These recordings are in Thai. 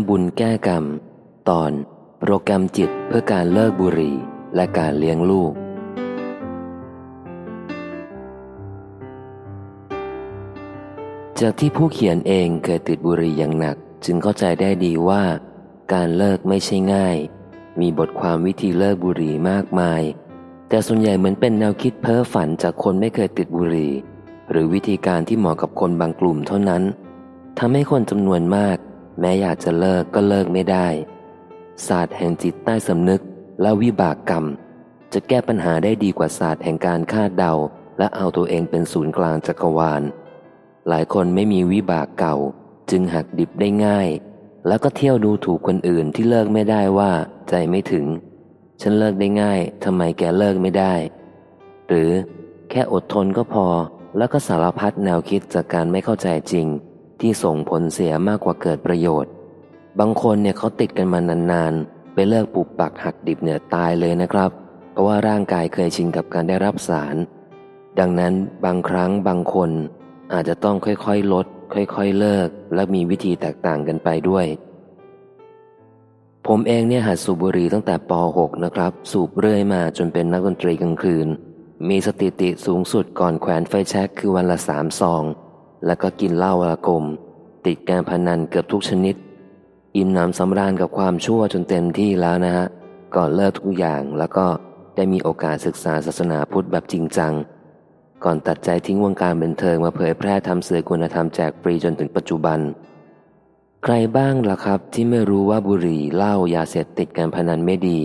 ำบุญแก้กรรม ตอนโปรแกรมจิตเพื่อการเลิกบุหรี่และการเลี้ยงลูก จากที่ผู้เขียนเองเคยติดบุหรี่อย่างหนัก จึงเข้าใจได้ดีว่า การเลิกไม่ใช่ง่าย มีบทความวิธีเลิกบุหรี่มากมาย แต่ส่วนใหญ่เหมือนเป็นแนวคิดเพ้อฝันจากคนไม่เคยติดบุหรี่ หรือวิธีการที่เหมาะกับคนบางกลุ่มเท่านั้นทำให้คนจำนวนมาก แม้อยากจะเลิกก็เลิกไม่ได้ ศาสตร์แห่งจิตใต้สำนึกและวิบากกรรม จะแก้ปัญหาได้ดีกว่าศาสตร์แห่งการคาดเดา และเอาตัวเองเป็นศูนย์กลางจักรวาล หลายคนไม่มีวิบากเก่า จึงหักดิบได้ง่าย แล้วก็เที่ยวดูถูกคนอื่นที่เลิกไม่ได้ว่าใจไม่ถึง ฉันเลิกได้ง่ายทำไมแกเลิกไม่ได้ หรือแค่อดทนก็พอแล้วก็สารพัดแนวคิดจากการไม่เข้าใจจริง ที่ส่งผลเสียมากกว่าเกิดประโยชน์ บางคนเนี่ยเขาติดกันมานานๆ ไปเลิกปุบปักหักดิบเนี่ยตายเลยนะครับ เพราะว่าร่างกายเคยชินกับการได้รับสาร ดังนั้นบางครั้งบางคนอาจจะต้องค่อยๆ ลด ค่อยๆ เลิก และมีวิธีแตกต่างกันไปด้วย ผมเองเนี่ยหัดสูบบุหรี่ตั้งแต่ป .6 นะครับ สูบเรื่อยมาจนเป็นนักดนตรีกลางคืน มีสติติสูงสุดก่อนแขวนไฟแช็กคือวันละสามซอง แล้วก็กินเหล้าอากม ติดการพนันเกือบทุกชนิด อิ่มน้ำสำราญกับความชั่วจนเต็มที่แล้วนะฮะก่อนเลิกทุกอย่างแล้วก็ได้มีโอกาสศึกษาศาสนาพุทธแบบจริงจัง ก่อนตัดใจทิ้งวงการบันเทิงมาเผยแพร่ทำเสื่อคุณธรรมแจกฟรีจนถึงปัจจุบัน ใครบ้างล่ะครับที่ไม่รู้ว่าบุหรี่เหล้ายาเสพติดการพนันไม่ดี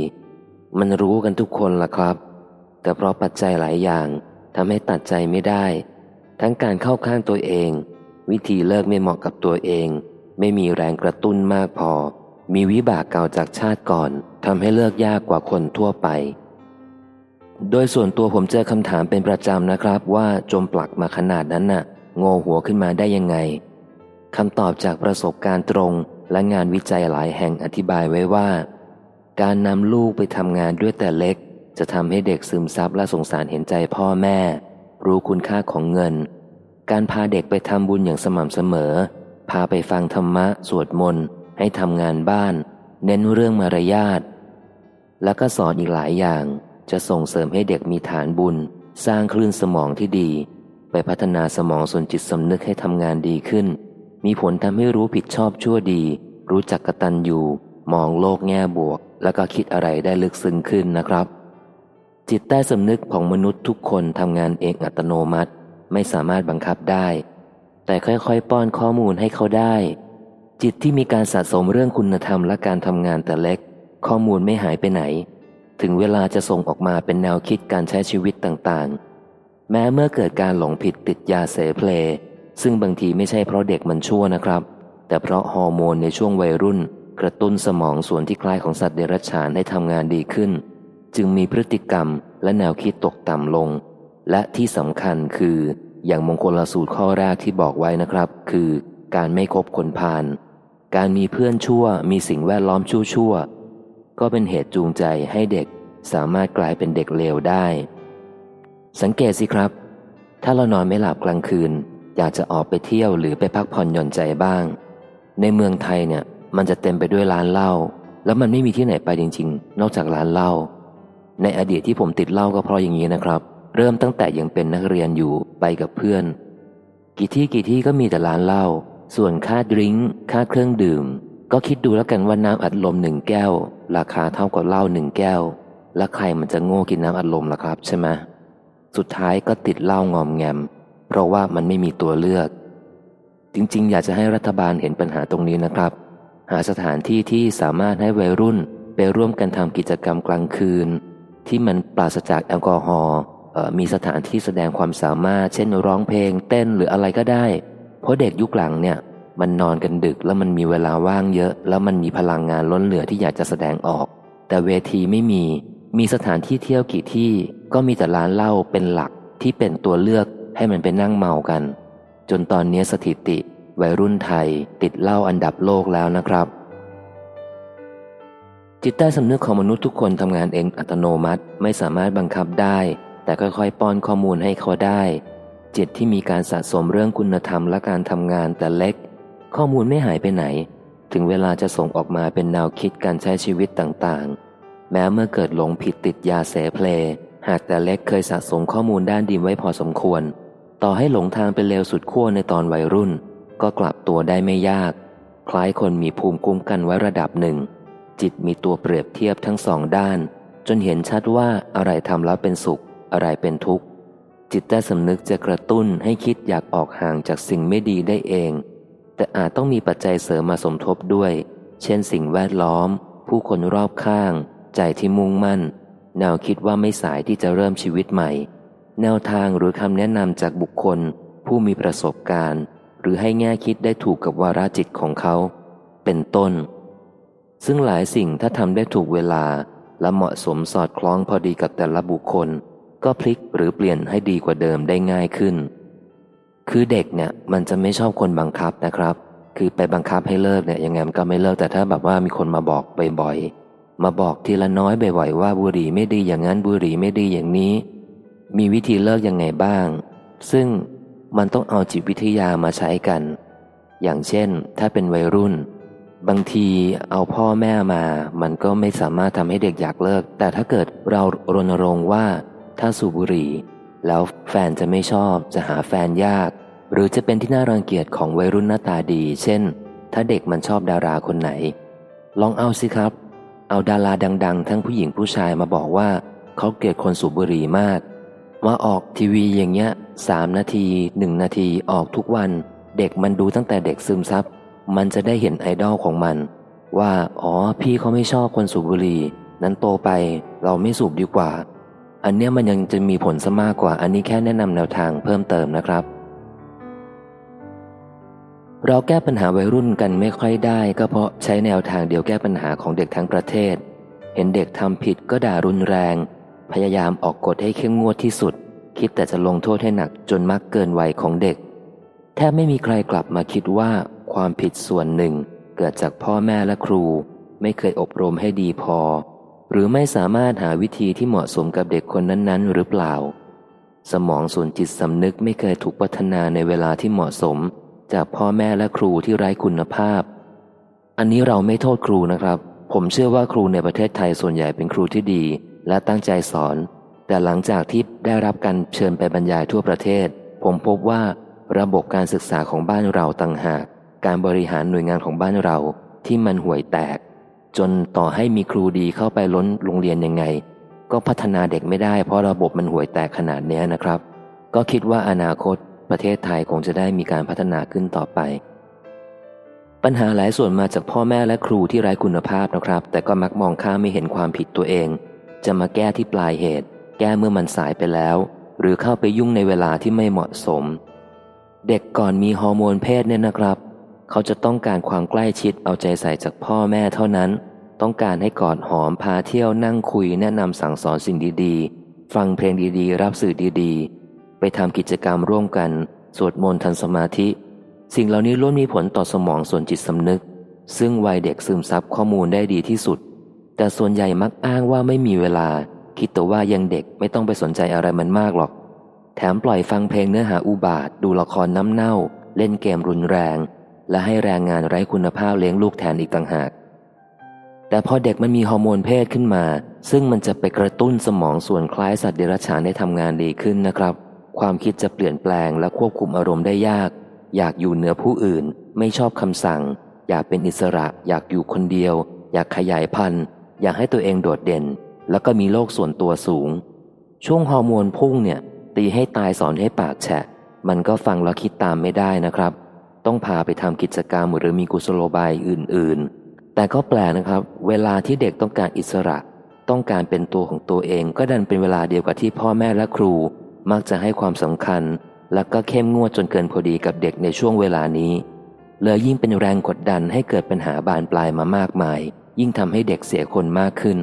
มันรู้กันทุกคนล่ะครับ แต่เพราะปัจจัยหลายอย่างทำให้ตัดใจไม่ได้ ทั้งการเข้าข้างตัวเอง วิธีเลิกไม่เหมาะกับตัวเอง ไม่มีแรงกระตุ้นมากพอ มีวิบากเก่าจากชาติก่อนทำให้เลิกยากกว่าคนทั่วไป โดยส่วนตัวผมเจอคำถามเป็นประจำนะครับว่าจมปลักมาขนาดนั้นน่ะโงอหัวขึ้นมาได้ยังไงคำตอบจากประสบการณ์ตรงและงานวิจัยหลายแห่งอธิบายไว้ว่า การนำลูกไปทำงานด้วยแต่เล็ก จะทำให้เด็กซึมซับและสงสารเห็นใจพ่อแม่ รู้คุณค่าของเงิน การพาเด็กไปทำบุญอย่างสม่ำเสมอ พาไปฟังธรรมะ สวดมนต์ ให้ทำงานบ้าน เน้นเรื่องมารยาท แล้วก็สอนอีกหลายอย่าง จะส่งเสริมให้เด็กมีฐานบุญ สร้างคลื่นสมองที่ดี ไปพัฒนาสมองส่วนจิตสำนึกให้ทำงานดีขึ้น มีผลทำให้รู้ผิดชอบชั่วดี รู้จักกตัญญูมองโลกแง่บวก แล้วก็คิดอะไรได้ลึกซึ้งขึ้นนะครับ จิตใต้สำนึกของมนุษย์ทุกคนทำงานเองอัตโนมัติ ไม่สามารถบังคับได้ แต่ค่อยๆ ป้อนข้อมูลให้เขาได้ จิตที่มีการสะสมเรื่องคุณธรรมและการทำงานแต่เล็ก ข้อมูลไม่หายไปไหน ถึงเวลาจะส่งออกมาเป็นแนวคิดการใช้ชีวิตต่างๆ แม้เมื่อเกิดการหลงผิดติดยาเสเพล ซึ่งบางทีไม่ใช่เพราะเด็กมันชั่วนะครับ แต่เพราะฮอร์โมนในช่วงวัยรุ่น กระตุ้นสมองส่วนที่คล้ายของสัตว์เดรัจฉานให้ทำงานดีขึ้น จึงมีพฤติกรรมและแนวคิดตกต่ำลง และที่สำคัญคืออย่างมงคลสูตรข้อแรกที่บอกไว้นะครับ คือการไม่คบคนพาลการมีเพื่อนชั่วมีสิ่งแวดล้อมชั่วชั่วก็เป็นเหตุจูงใจให้เด็กสามารถกลายเป็นเด็กเลวได้ สังเกตสิครับ ถ้าเรานอนไม่หลับกลางคืน อยากจะออกไปเที่ยวหรือไปพักผ่อนหย่อนใจบ้าง ในเมืองไทยเนี่ยมันจะเต็มไปด้วยร้านเหล้าแล้วมันไม่มีที่ไหนไปจริง ๆ นอกจากร้านเหล้า ในอดีตที่ผมติดเหล้าก็เพราะอย่างนี้นะครับ เริ่มตั้งแต่ยังเป็นนักเรียนอยู่ไปกับเพื่อน กี่ที่กี่ที่ก็มีแต่ร้านเหล้าส่วนค่าดริงก์ค่าเครื่องดื่ม ก็คิดดูแล้วกันว่าน้ำอัดลมหนึ่งแก้ว ราคาเท่ากับเหล้าหนึ่งแก้ว แล้วใครมันจะโง่กินน้ำอัดลมล่ะครับใช่ไหมสุดท้ายก็ติดเหล้างอมแงม เพราะว่ามันไม่มีตัวเลือก จริงๆ อยากจะให้รัฐบาลเห็นปัญหาตรงนี้นะครับ หาสถานที่ที่สามารถให้วัยรุ่นไปร่วมกันทำกิจกรรมกลางคืน ที่มันปราศจากแอลกอฮอล์มีสถานที่แสดงความสามารถ เช่นร้องเพลงเต้นหรืออะไรก็ได้ เพราะเด็กยุคหลังเนี่ย มันนอนกันดึกแล้วมันมีเวลาว่างเยอะ แล้วมันมีพลังงานล้นเหลือที่อยากจะแสดงออก แต่เวทีไม่มี มีสถานที่เที่ยวกี่ที่ก็มีแต่ร้านเหล้าเป็นหลักที่เป็นตัวเลือกให้มันไปนั่งเมากัน จนตอนนี้สถิติ วัยรุ่นไทยติดเหล้าอันดับโลกแล้วนะครับ จิตใต้สำนึกของมนุษย์ทุกคนทำงานเองอัตโนมัติไม่สามารถบังคับได้ แต่ค่อยๆ ป้อนข้อมูลให้เขาได้ จิตที่มีการสะสมเรื่องคุณธรรมและการทำงานแต่เล็ก ข้อมูลไม่หายไปไหน ถึงเวลาจะส่งออกมาเป็นแนวคิดการใช้ชีวิตต่างๆ แม้เมื่อเกิดหลงผิดติดยาเสเพล หากแต่เล็กเคยสะสมข้อมูลด้านดีไว้พอสมควร ต่อให้หลงทางเป็นเลวสุดขั้วในตอนวัยรุ่น ก็กลับตัวได้ไม่ยาก คล้ายคนมีภูมิคุ้มกันไว้ระดับหนึ่ง จิตมีตัวเปรียบเทียบทั้งสองด้าน จนเห็นชัดว่าอะไรทำแล้วเป็นสุข อะไรเป็นทุกข์ จิตใต้สำนึกจะกระตุ้นให้คิดอยากออกห่างจากสิ่งไม่ดีได้เอง แต่อาจต้องมีปัจจัยเสริมมาสมทบด้วย เช่นสิ่งแวดล้อม ผู้คนรอบข้าง ใจที่มุ่งมั่น แนวคิดว่าไม่สายที่จะเริ่มชีวิตใหม่ แนวทางหรือคำแนะนำจากบุคคล ผู้มีประสบการณ์ หรือให้แง่คิดได้ถูกกับวาระจิตของเขา เป็นต้น ซึ่งหลายสิ่งถ้าทำได้ถูกเวลา และเหมาะสมสอดคล้องพอดีกับแต่ละบุคคล ก็พลิกหรือเปลี่ยนให้ดีกว่าเดิมได้ง่ายขึ้น คือเด็กเนี่ยมันจะไม่ชอบคนบังคับนะครับ คือไปบังคับให้เลิกเนี่ยยังไงมันก็ไม่เลิกแต่ถ้าแบบว่ามีคนมาบอกบ่อยๆมาบอกทีละน้อยบ่อยๆว่าบุหรี่ไม่ดีอย่างนั้นบุหรี่ไม่ดีอย่างนี้ มีวิธีเลิกยังไงบ้าง ซึ่งมันต้องเอาจิตวิทยามาใช้กัน อย่างเช่น ถ้าเป็นวัยรุ่น บางทีเอาพ่อแม่มา มันก็ไม่สามารถทำให้เด็กอยากเลิก แต่ถ้าเกิดเรารณรงค์ว่า ถ้าสูบบุหรี่ แล้วแฟนจะไม่ชอบจะหาแฟนยาก หรือจะเป็นที่น่ารังเกียจของวัยรุ่นหน้าตาดี เช่น ถ้าเด็กมันชอบดาราคนไหน ลองเอาสิครับ เอาดาราดัง ๆ ทั้งผู้หญิงผู้ชายมาบอกว่า เขาเกลียดคนสูบบุหรี่มาก มาออกทีวีอย่างเงี้ยสามนาทีหนึ่งนาทีออกทุกวัน เด็กมันดูตั้งแต่เด็กซึมซับ มันจะได้เห็นไอดอลของมัน ว่า อ๋อ พี่เขาไม่ชอบคนสูบบุหรี่ นั้นโตไปเราไม่สูบดีกว่า อันเนี้ยมันยังจะมีผลซะมากกว่า อันนี้แค่แนะนำแนวทางเพิ่มเติมนะครับ เราแก้ปัญหาวัยรุ่นกันไม่ค่อยได้ ก็เพราะใช้แนวทางเดียวแก้ปัญหาของเด็กทั้งประเทศ เห็นเด็กทำผิดก็ด่ารุนแรง พยายามออกกฎให้เข้มงวดที่สุด คิดแต่จะลงโทษให้หนักจนมักเกินวัยของเด็กแทบไม่มีใครกลับมาคิดว่า ความผิดส่วนหนึ่ง เกิดจากพ่อแม่และครู ไม่เคยอบรมให้ดีพอ หรือไม่สามารถหาวิธีที่เหมาะสมกับเด็กคนนั้น ๆ หรือเปล่า สมองส่วนจิตสำนึกไม่เคยถูกพัฒนาในเวลาที่เหมาะสม จากพ่อแม่และครูที่ไร้คุณภาพ อันนี้เราไม่โทษครูนะครับ ผมเชื่อว่าครูในประเทศไทยส่วนใหญ่เป็นครูที่ดี และตั้งใจสอน แต่หลังจากที่ได้รับการเชิญไปบรรยายทั่วประเทศ ผมพบว่าระบบการศึกษาของบ้านเราต่างหาก การบริหารหน่วยงานของบ้านเราที่มันห่วยแตก จนต่อให้มีครูดีเข้าไปล้นโรงเรียนยังไง ก็พัฒนาเด็กไม่ได้เพราะระบบมันห่วยแตกขนาดนี้นะครับ ก็คิดว่าอนาคตประเทศไทยคงจะได้มีการพัฒนาขึ้นต่อไป ปัญหาหลายส่วนมาจากพ่อแม่และครูที่ไร้คุณภาพนะครับ แต่ก็มักมองข้ามไม่เห็นความผิดตัวเอง จะมาแก้ที่ปลายเหตุ แก้เมื่อมันสายไปแล้ว หรือเข้าไปยุ่งในเวลาที่ไม่เหมาะสม เด็กก่อนมีฮอร์โมนเพศเนี่ยนะครับ เขาจะต้องการความใกล้ชิดเอาใจใส่จากพ่อแม่เท่านั้น ต้องการให้กอดหอมพาเที่ยวนั่งคุยแนะนำสั่งสอนสิ่งดีๆ ฟังเพลงดีๆ รับสื่อดีๆ ไปทำกิจกรรมร่วมกัน สวดมนต์ทันสมาธิ สิ่งเหล่านี้ล้วนมีผลต่อสมองส่วนจิตสำนึก ซึ่งวัยเด็กซึมซับข้อมูลได้ดีที่สุด แต่ส่วนใหญ่มักอ้างว่าไม่มีเวลา คิดแต่ว่ายังเด็กไม่ต้องไปสนใจอะไรมันมากหรอก แถมปล่อยฟังเพลงเนื้อหาอุบาท ดูละครน้ำเน่า เล่นเกมรุนแรง และให้แรงงานไร้คุณภาพเลี้ยงลูกแทนอีกต่างหาก แต่พอเด็กมันมีฮอร์โมนเพศขึ้นมา ซึ่งมันจะไปกระตุ้นสมองส่วนคล้ายสัตว์เดรัจฉานได้ทำงานดีขึ้นนะครับ ความคิดจะเปลี่ยนแปลงและควบคุมอารมณ์ได้ยาก อยากอยู่เหนือผู้อื่น ไม่ชอบคำสั่ง อยากเป็นอิสระ อยากอยู่คนเดียว อยากขยายพันธุ์ อยากให้ตัวเองโดดเด่น แล้วก็มีโลกส่วนตัวสูง ช่วงฮอร์โมนพุ่งเนี่ยตีให้ตายสอนให้ปากแฉะ มันก็ฟังแล้วคิดตามไม่ได้นะครับ ต้องพาไปทำกิจกรรมหรือมีกุศโลบายอื่น ๆ แต่ก็แปลนะครับ เวลาที่เด็กต้องการอิสระ ต้องการเป็นตัวของตัวเอง ก็ดันเป็นเวลาเดียวกับที่พ่อแม่และครู มักจะให้ความสำคัญ และก็เข้มงวดจนเกินพอดีกับเด็กในช่วงเวลานี้เลยยิ่งเป็นแรงกดดันให้เกิดปัญหาบานปลายมามากมาย ยิ่งทำให้เด็กเสียคนมากขึ้น